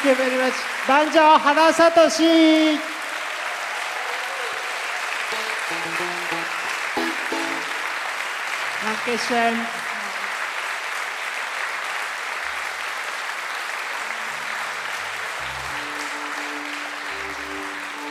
Thank you very much. 団長原聡 Dankeschön.